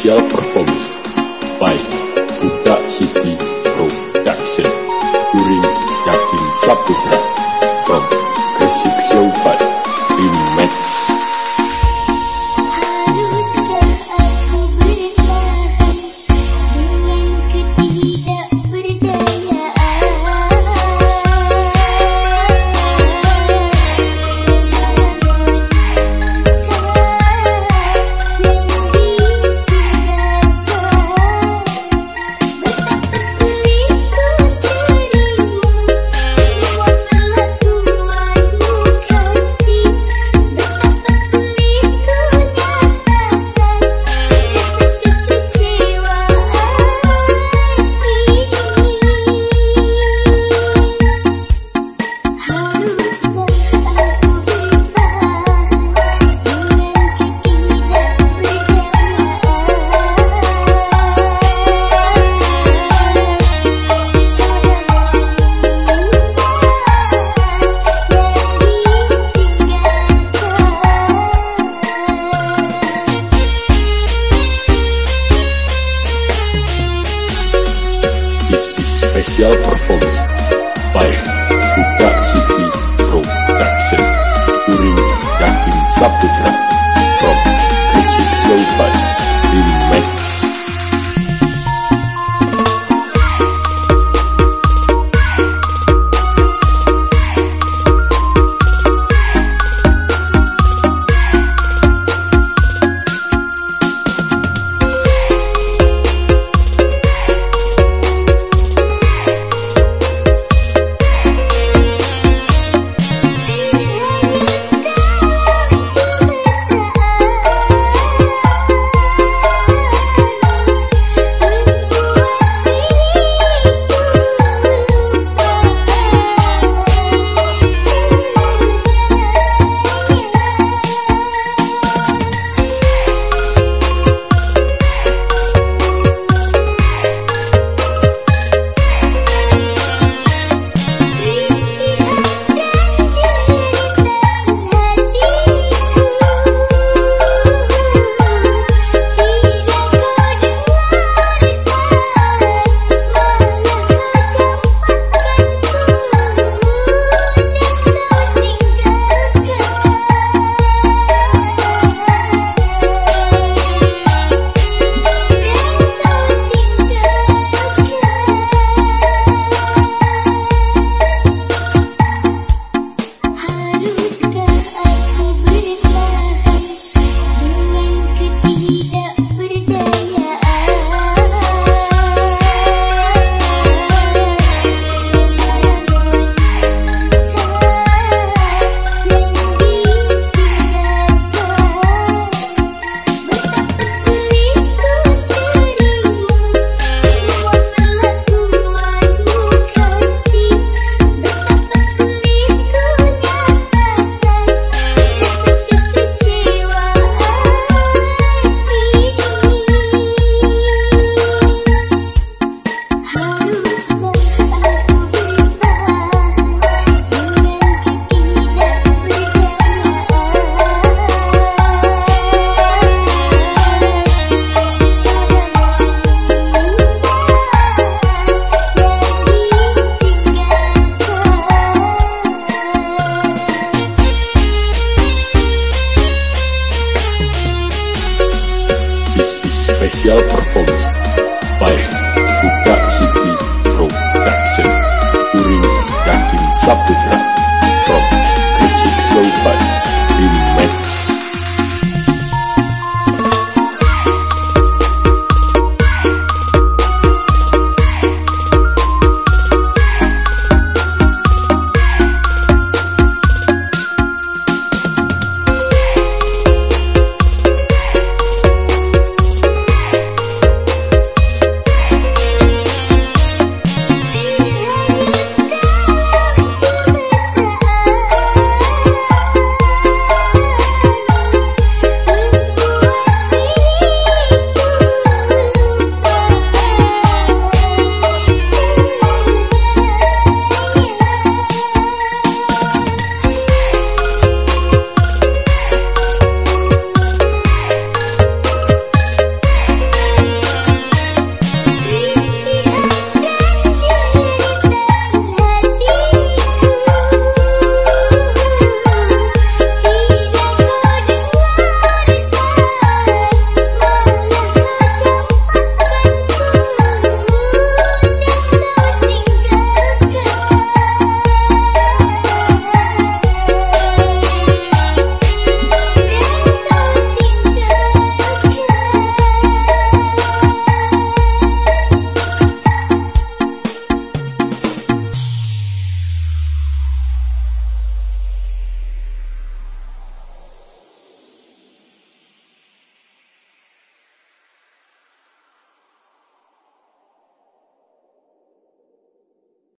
special performance by Buddha City Production. During Yakin Saputra from special performance by special performance. By